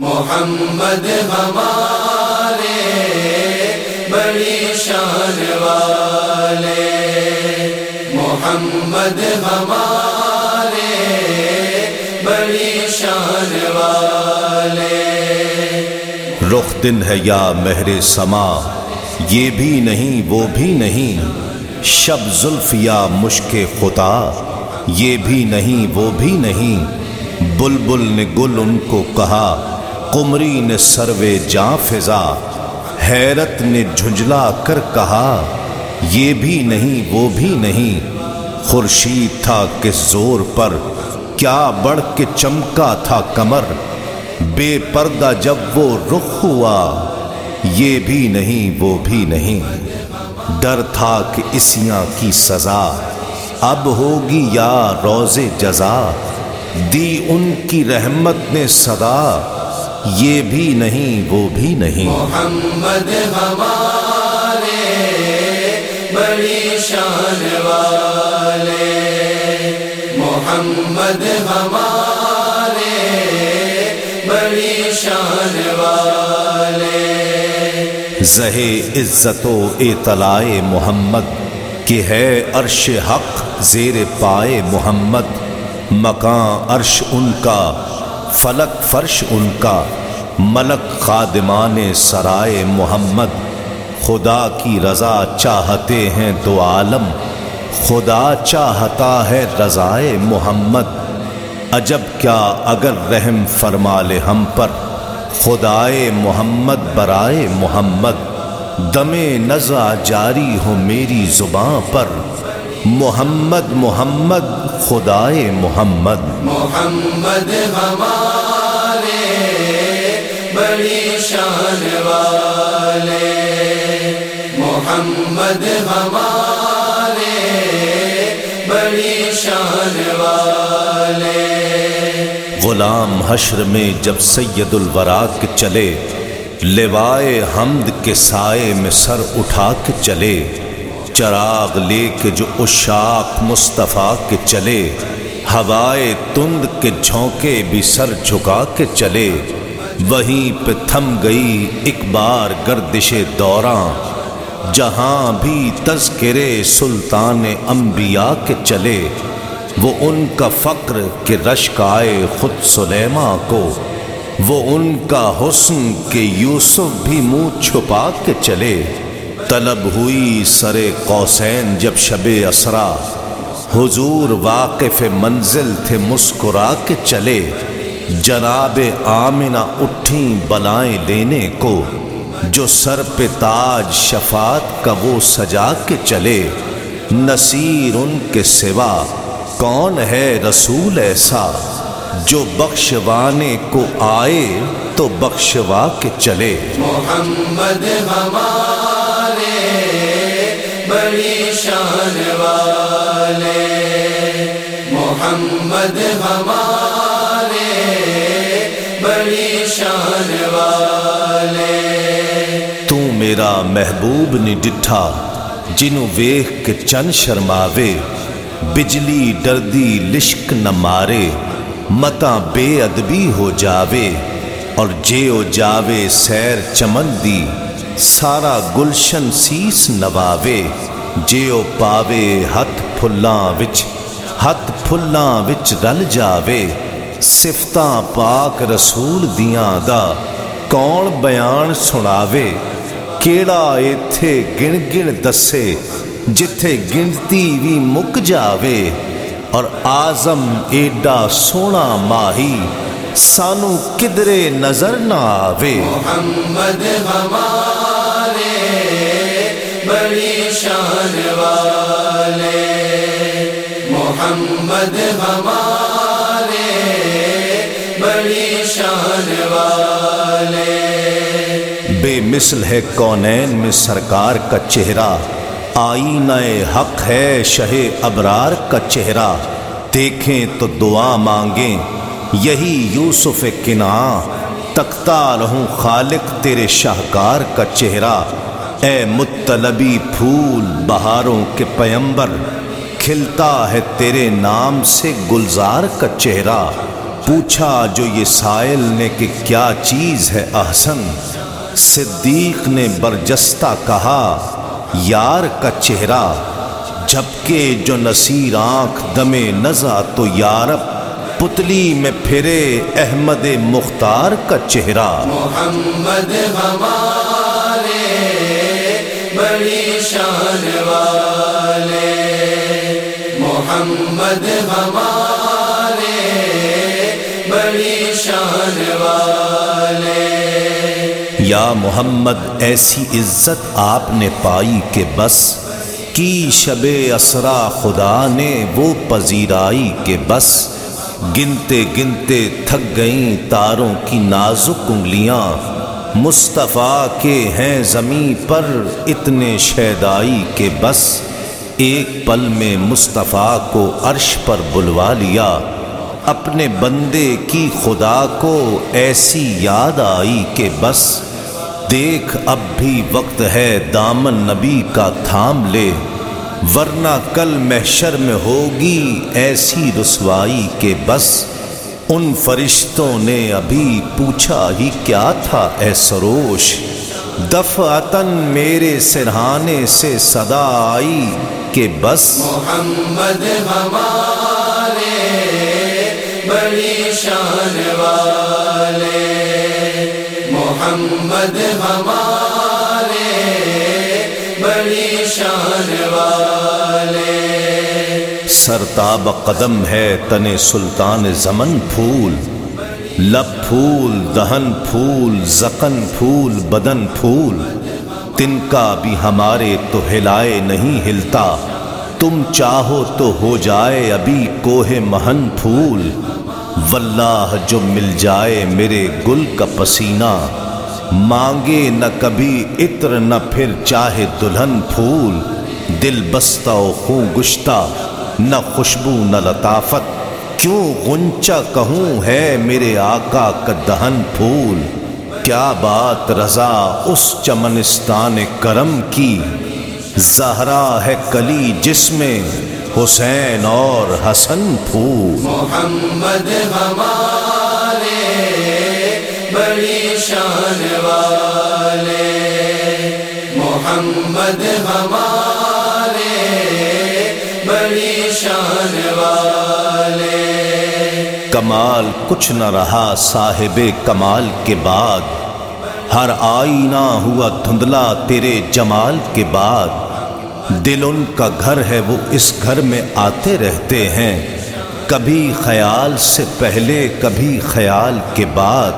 محمد ہمارے بڑی شان والے۔ محمد ہمارے بڑی شان والے۔ رخ دن ہے یا مہر سما، یہ بھی نہیں، وہ بھی نہیں۔ شب زلف یا مشک خطا یہ بھی نہیں، وہ بھی نہیں۔ بلبل نے گل ان کو کہا قمری نے سروے جاں فضا، حیرت نے جھنجلا کر کہا، یہ بھی نہیں، وہ بھی نہیں۔ خورشید تھا کس زور پر، کیا بڑھ کے چمکا تھا کمر۔ بے پردہ جب وہ رخ ہوا، یہ بھی نہیں، وہ بھی نہیں۔ ڈر تھا کہ اسیاں کی سزا۔ اب ہوگی یا روز جزا۔ دی ان کی رحمت نے صدا۔ یہ بھی نہیں وہ بھی نہیں۔ محمد ہمارے بڑی شان والے۔ محمد ہمارے بڑی شان والے۔ زہ عزت و اطلاع محمد کہ ہے عرش حق زیر پائے محمد۔ مکان عرش ان کا فلک فرش ان کا، ملک خادمان سرائے محمد۔ خدا کی رضا چاہتے ہیں دو عالم۔ خدا چاہتا ہے رضائے محمد۔ عجب کیا اگر رحم فرما لے ہم پر۔ خدائے محمد برائے محمد۔ دم نزا جاری ہو میری زباں پر۔ محمد محمد خدائے محمد۔ محمد ہمارے بڑی شان والے۔ محمد ہمارے بڑی شان والے۔ غلام حشر میں جب سید الورا کے چلے لیوائے حمد کے سائے میں سر اٹھا کے چلے۔ چراغ لے کے جو اشاق مصطفیٰ کے چلے، ہوائے تند کے جھونکے بھی سر جھکا کے چلے۔ وہیں پہ تھم گئی ایک بار گردش دوراں جہاں بھی تذکرے سلطان انبیاء کے چلے۔ وہ ان کا فقر کے رشک آئے خود سلیما کو۔ وہ ان کا حسن کے یوسف بھی منہ چھپا کے چلے۔ طلب ہوئی سر قوسین جب شب اسرا۔ حضور واقف منزل تھے مسکرا کے چلے۔ جناب آمنہ اٹھیں بلائیں لینے کو۔ جو سر پہ تاج شفات کا وہ سجا کے چلے۔ نصیر ان کے سوا۔ کون ہے رسول ایسا؟ جو بخشوانے کو آئے تو بخشوا کے چلے۔ محمد ہمارے شان والے، محمد ہمارے، بڑی شان والے۔ تو میرا محبوب نے ڈٹھا، جنوں ویخ کے چن شرماوے۔ بجلی ڈردی لشک نہ مارے متا بے ادبی ہو جاوے۔ اور جیو جاوے سیر چمن دی، سارا گلشن سیس نواوے۔ جیو پاوے ہتھ پھلاں وچ ہتھ پھلاں وچ رل جاوے صفتاں پاک رسول دیاں دا کون بیان سناوے کیڑا ایتھے گن گن دسے جتھے گنتی بھی مک جاوے اور آزم ایڈا سونا ماہی سانو کدرے نظر نہ آوے محمد ہمارے بڑی شان والے۔ محمد ہمارے بڑی شان والے۔ بے مثل ہے کونین میں سرکار کا چہرہ۔ آئینہ حق ہے شہ ابرار کا چہرہ۔ دیکھیں تو دعا مانگیں۔ یہی یوسف کنا تکتا رہوں خالق تیرے شاہکار کا چہرہ۔ اے مطلبی پھول بہاروں کے پیمبر، کھلتا ہے تیرے نام سے گلزار کا چہرہ۔ پوچھا جو یہ سائل نے کہ کیا چیز ہے احسن؟ صدیق نے برجستہ کہا، یار کا چہرہ۔ جبکہ جو نصیر آنکھ دمے نزا تو یارب، پتلی میں پھرے احمد مختار کا چہرہ۔ محمد ہمارے بڑی شان والے، محمد ہمارے، بڑی شان والے۔ یا محمد، ایسی عزت آپ نے پائی کہ بس، کی شب اسرا خدا نے وہ پذیرائی کے بس۔ گنتے گنتے تھک گئیں تاروں کی نازک انگلیاں مصطفیٰ کے ہیں زمیں پر اتنے شیدائی کے بس ایک پل میں مصطفیٰ کو عرش پر بلوا لیا۔ اپنے بندے کی خدا کو ایسی یاد آئی کہ بس دیکھ اب بھی وقت ہے دامن نبی کا تھام لے۔ ورنہ کل محشر میں ہوگی ایسی رسوائی کے بس ان فرشتوں نے ابھی پوچھا ہی کیا تھا، اے سروش؟ دفعتن میرے سرہانے سے صدا آئی کہ بس۔ محمد ہمارے بڑی شان والے۔ محمد ہمارے سرتاب قدم ہے تن سلطان زمن پھول۔ لب پھول، دہن پھول زقن پھول، بدن پھول۔ تن کا بھی ہمارے تو ہلائے نہیں ہلتا۔ تم چاہو تو ہو جائے ابھی کوہ مہن پھول۔ واللہ جو مل جائے میرے گل کا پسینہ۔ مانگے نہ کبھی عطر نہ پھر چاہے دلہن پھول۔ دل بستہ و خوں گشتہ۔ نہ خوشبو نہ لطافت، کیوں غنچہ کہوں ہے میرے آقا کا دہن پھول؟ کیا بات رضا اس چمنستان کرم کی؟ زہرا ہے کلی جس میں حسین اور حسن پھول۔ محمد ہمارے بڑی شان والے۔ محمد ہمارے شان والے۔ کمال کچھ نہ رہا صاحب کمال کے بعد۔ ہر آئینہ ہوا دھندلا تیرے جمال کے بعد۔ دل ان کا گھر ہے وہ اس گھر میں آتے رہتے ہیں۔ کبھی خیال سے پہلے، کبھی خیال کے بعد۔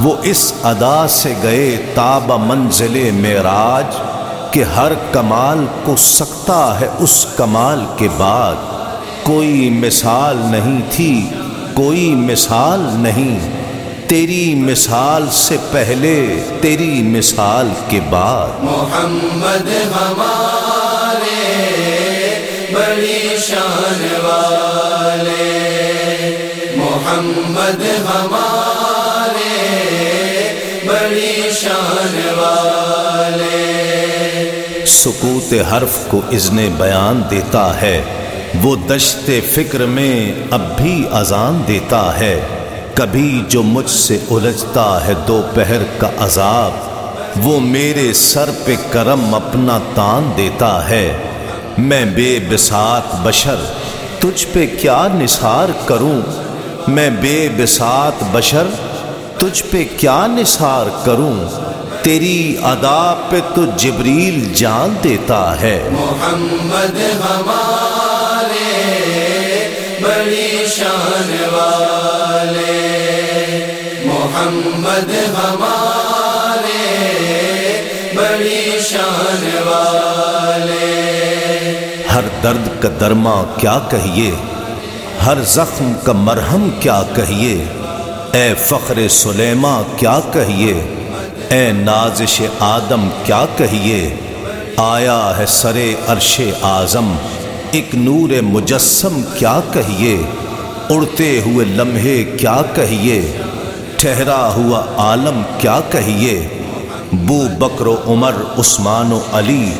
وہ اس ادا سے گئے تاب منزل معراج کہ ہر کمال کو سکتا ہے اس کمال کے بعد۔ کوئی مثال نہیں تھی، کوئی مثال نہیں۔ تیری مثال سے پہلے، تیری مثال کے بعد۔ محمد ہمارے بڑی شان والے۔ محمد ہمارے بڑی شان والے سکوت حرف کو اذن بیان دیتا ہے۔ وہ دشت فکر میں اب بھی اذان دیتا ہے۔ کبھی جو مجھ سے الجھتا ہے دوپہر کا عذاب، وہ میرے سر پہ کرم اپنا تان دیتا ہے۔ میں بے بسات بشر، تجھ پہ کیا نثار کروں؟ میں بے بسات بشر، تجھ پہ کیا نثار کروں؟ تیری ادا پہ تو جبریل جان دیتا ہے۔ محمد ہمارے بڑی شان والے۔ محمد ہمارے بڑی شان والے۔ ہر درد کا درما کیا کہیے؟ ہر زخم کا مرہم کیا کہیے؟ اے فخر سلیما کیا کہیے؟ اے نازش آدم، کیا کہیے؟ آیا ہے سر عرش اعظم، ایک نور مجسم کیا کہیے؟ اڑتے ہوئے لمحے کیا کہیے؟ ٹھہرا ہوا عالم کیا کہیے؟ بو بکر و عمر، عثمان و علی،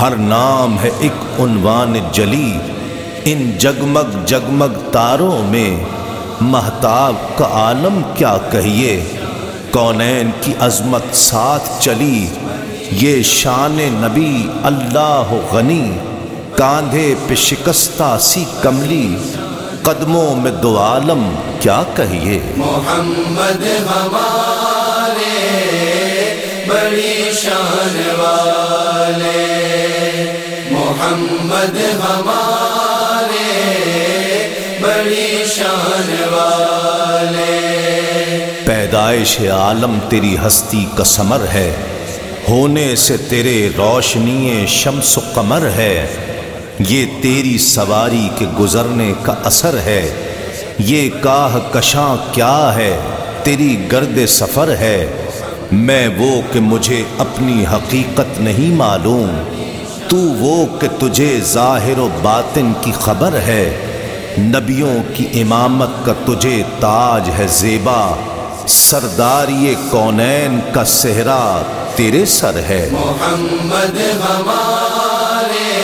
ہر نام ہے ایک عنوان جلی۔ ان جگمگ جگمگ تاروں میں محتاب کا عالم کیا کہیے؟ کونین کی عظمت ساتھ چلی۔ یہ شان نبی اللہ غنی، کاندھے پہ شکستہ سی کملی۔ قدموں میں دو عالم، کیا کہیے؟ محمد ہمارے، بڑی شان والے۔ محمد ہمارے، بڑی شان والے۔ پیدائش عالم تیری ہستی کا سمر ہے۔ ہونے سے تیرے روشنی شمس و قمر ہے۔ یہ تیری سواری کے گزرنے کا اثر ہے۔ یہ کاہ کشاں کیا ہے؟ تیری گرد سفر ہے۔ میں وہ کہ مجھے اپنی حقیقت نہیں معلوم۔ تو وہ کہ تجھے ظاہر و باطن کی خبر ہے۔ نبیوں کی امامت کا تجھے تاج ہے زیبا۔ سرداری کونین کا صحرا تیرے سر ہے۔ محمد ہمارے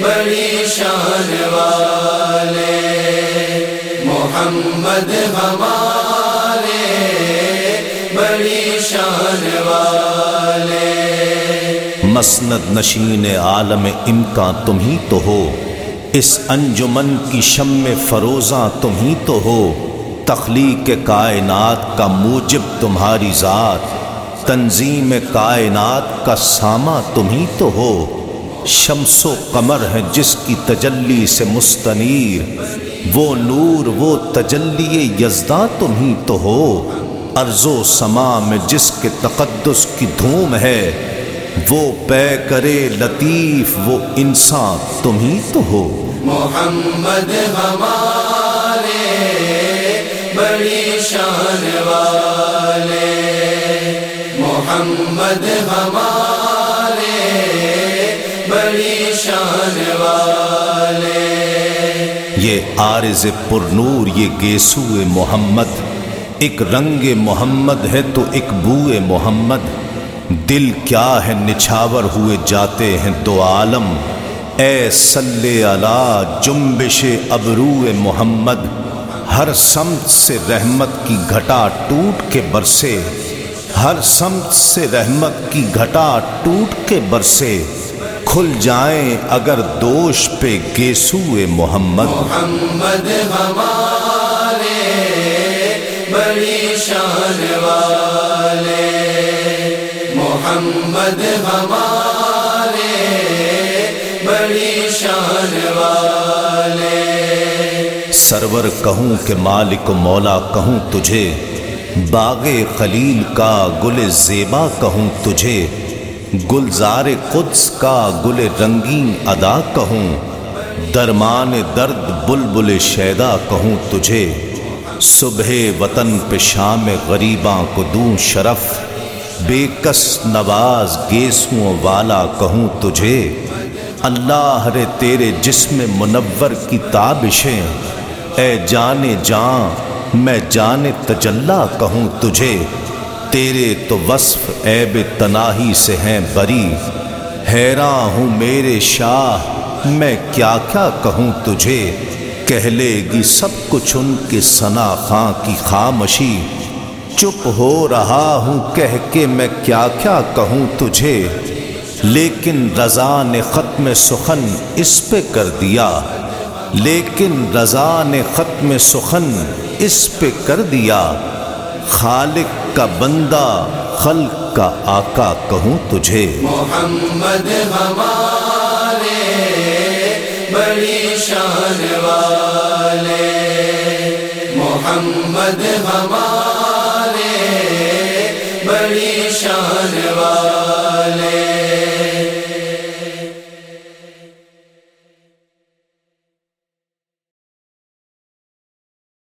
بڑی شان والے۔ محمد ہمارے بڑی شان والے۔ مسند نشین عالم امکان تم ہی تو ہو۔ اس انجمن کی شم فروزاں تم ہی تو ہو۔ تخلیق کائنات کا موجب تمہاری ذات، تنظیم کائنات کا ساما تم ہی تو ہو۔ شمس و قمر ہے جس کی تجلی سے مستنیر۔ وہ نور، وہ تجلی یزداں تم ہی تو ہو۔ ارض و سما میں جس کے تقدس کی دھوم ہے، وہ پے کرے لطیف، وہ انسان تم ہی تو ہو۔ محمد ہمارے بڑی شان والے، محمد ہمارے، بڑی شان والے۔ یہ عارض پر نور یہ گیسو محمد۔ ایک رنگ محمد ہے تو ایک بوئے محمد۔ دل کیا ہے نچھاور، ہوئے جاتے ہیں دو عالم۔ اے صلی علی جنبش ابرو محمد۔ ہر سمت سے رحمت کی گھٹا ٹوٹ کے برسے، ہر سمت سے رحمت کی گھٹا ٹوٹ کے برسے، کھل جائیں اگر دوش پہ گیسو محمد۔ محمد ہمارے بڑی شان والے۔ محمد ہمارے بڑی شان والے۔ سرور کہوں کہ مالک و مولا کہوں تجھے، باغ خلیل کا گل زیبا کہوں تجھے، گلزار قدس کا گل رنگین ادا کہوں، درمان درد بلبل شیدا کہوں تجھے، صبح وطن پہ شام غریباں کو دوں شرف، بے کس نواز گیسوں والا کہوں تجھے، اللہ رے تیرے جسم منور کی تابشیں۔ اے جانے جان میں جان تجلا کہوں تجھے، تیرے تو وصف عیب تناہی سے ہیں بری۔ حیراں ہوں میرے شاہ، میں کیا کیا کہوں تجھے؟ کہہ لے گی سب کچھ ان کے ثنا خاں کی خامشی۔ چپ ہو رہا ہوں کہہ کے میں کیا کیا کہوں تجھے۔ لیکن رضا نے ختم سخن اس پہ کر دیا۔ لیکن رضا نے ختم سخن اس پہ کر دیا، خالق کا بندہ، خلق کا آقا کہوں تجھے۔ محمد ہمارے بڑی شان والے۔ محمد ہمارے بڑی شان والے۔